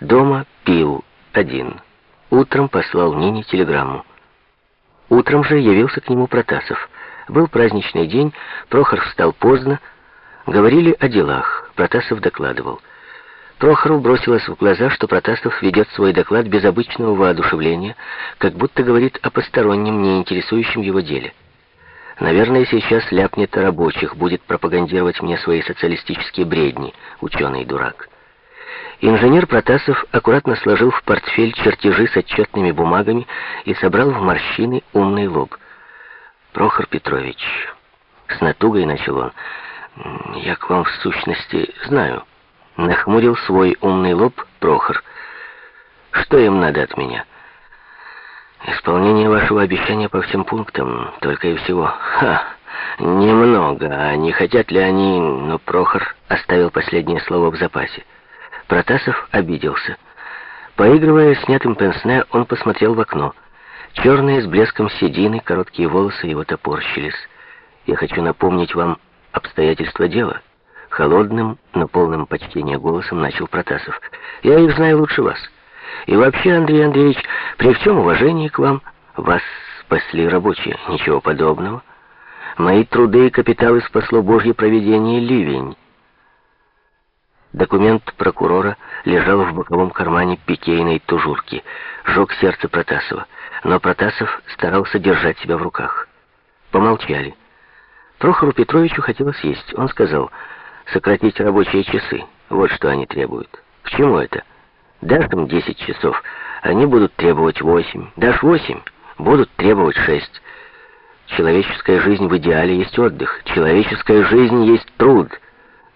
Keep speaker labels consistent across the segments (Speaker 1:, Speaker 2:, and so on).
Speaker 1: Дома пил один. Утром послал Нине телеграмму. Утром же явился к нему Протасов. Был праздничный день, Прохор встал поздно. Говорили о делах. Протасов докладывал. Прохору бросилось в глаза, что Протасов ведет свой доклад без обычного воодушевления, как будто говорит о постороннем, не интересующем его деле. Наверное, сейчас ляпнет о рабочих, будет пропагандировать мне свои социалистические бредни, ученый дурак. Инженер Протасов аккуратно сложил в портфель чертежи с отчетными бумагами и собрал в морщины умный лоб. «Прохор Петрович», — с натугой начал он, — «я к вам в сущности знаю». Нахмурил свой умный лоб Прохор. «Что им надо от меня?» «Исполнение вашего обещания по всем пунктам, только и всего». «Ха! Немного. А не хотят ли они...» Но Прохор оставил последнее слово в запасе. Протасов обиделся. Поигрывая снятым пенсне, он посмотрел в окно. Черные с блеском седины, короткие волосы его топорщились. «Я хочу напомнить вам обстоятельства дела». Холодным, но полным почтения голосом начал Протасов. «Я их знаю лучше вас. И вообще, Андрей Андреевич, при всем уважении к вам, вас спасли рабочие. Ничего подобного. Мои труды и капиталы спасло Божье проведение ливень». Документ прокурора лежал в боковом кармане пикейной тужурки. Жег сердце Протасова. Но Протасов старался держать себя в руках. Помолчали. Прохору Петровичу хотелось есть. Он сказал сократить рабочие часы. Вот что они требуют. К чему это? Дашь им 10 часов, они будут требовать 8. Дашь 8, будут требовать 6. Человеческая жизнь в идеале есть отдых. Человеческая жизнь есть труд.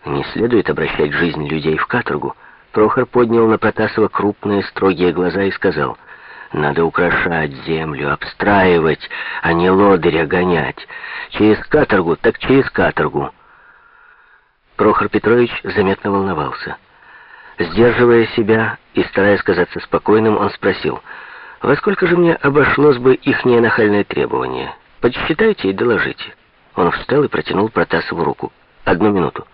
Speaker 1: Не следует обращать жизнь людей в каторгу. Прохор поднял на Протасова крупные строгие глаза и сказал, «Надо украшать землю, обстраивать, а не лодыря гонять. Через каторгу, так через каторгу». Прохор Петрович заметно волновался. Сдерживая себя и стараясь казаться спокойным, он спросил, «Во сколько же мне обошлось бы ихнее нахальное требование? Подсчитайте и доложите». Он встал и протянул Протасову руку. «Одну минуту».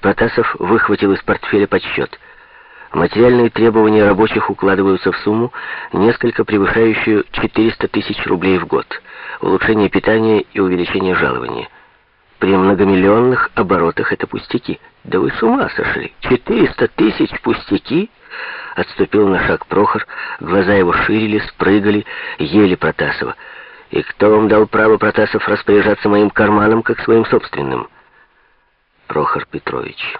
Speaker 1: Протасов выхватил из портфеля подсчет. Материальные требования рабочих укладываются в сумму, несколько превышающую 400 тысяч рублей в год. Улучшение питания и увеличение жалования – при многомиллионных оборотах это пустяки. Да вы с ума сошли. 400 тысяч пустяки? Отступил на шаг Прохор. Глаза его ширились, прыгали, ели Протасова. И кто вам дал право, Протасов, распоряжаться моим карманом, как своим собственным? Прохор Петрович.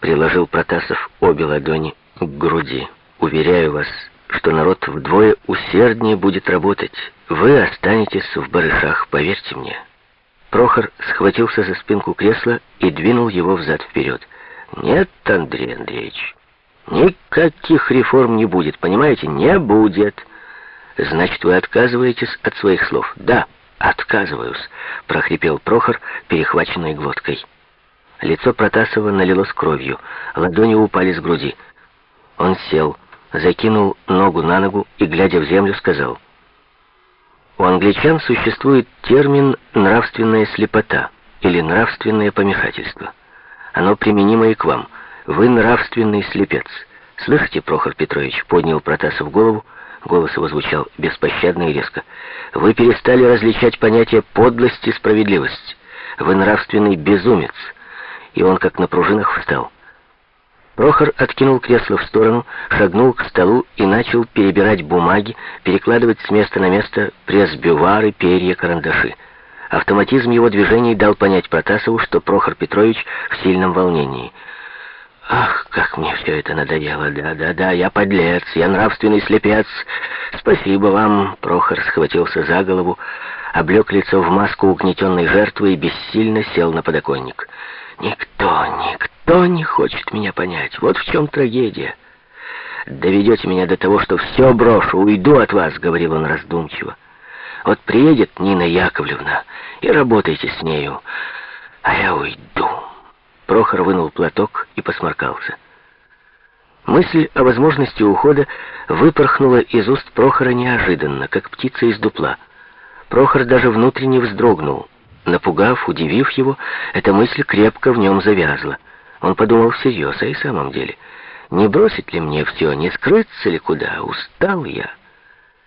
Speaker 1: Приложил Протасов обе ладони к груди. Уверяю вас, что народ вдвое усерднее будет работать. Вы останетесь в барышах, поверьте мне. Прохор схватился за спинку кресла и двинул его взад-вперед. «Нет, Андрей Андреевич, никаких реформ не будет, понимаете? Не будет!» «Значит, вы отказываетесь от своих слов?» «Да, отказываюсь», — прохрипел Прохор, перехваченной глоткой. Лицо Протасова налилось кровью, ладони упали с груди. Он сел, закинул ногу на ногу и, глядя в землю, сказал — у англичан существует термин «нравственная слепота» или «нравственное помешательство». Оно применимо и к вам. Вы нравственный слепец. Слышите, Прохор Петрович, поднял Протасов голову, голос его звучал беспощадно и резко. Вы перестали различать понятия подлость и справедливость. Вы нравственный безумец. И он как на пружинах встал. Прохор откинул кресло в сторону, шагнул к столу и начал перебирать бумаги, перекладывать с места на место пресс-бювары, перья, карандаши. Автоматизм его движений дал понять Протасову, что Прохор Петрович в сильном волнении. «Ах, как мне все это надоело! Да-да-да, я подлец, я нравственный слепец! Спасибо вам!» Прохор схватился за голову, облег лицо в маску угнетенной жертвы и бессильно сел на подоконник. Никто, никто не хочет меня понять. Вот в чем трагедия. Доведете меня до того, что все брошу, уйду от вас, говорил он раздумчиво. Вот приедет Нина Яковлевна, и работайте с нею, а я уйду. Прохор вынул платок и посморкался. Мысль о возможности ухода выпорхнула из уст Прохора неожиданно, как птица из дупла. Прохор даже внутренне вздрогнул. Напугав, удивив его, эта мысль крепко в нем завязла. Он подумал всерьез, а и в самом деле. Не бросить ли мне все, не скрыться ли куда? Устал я».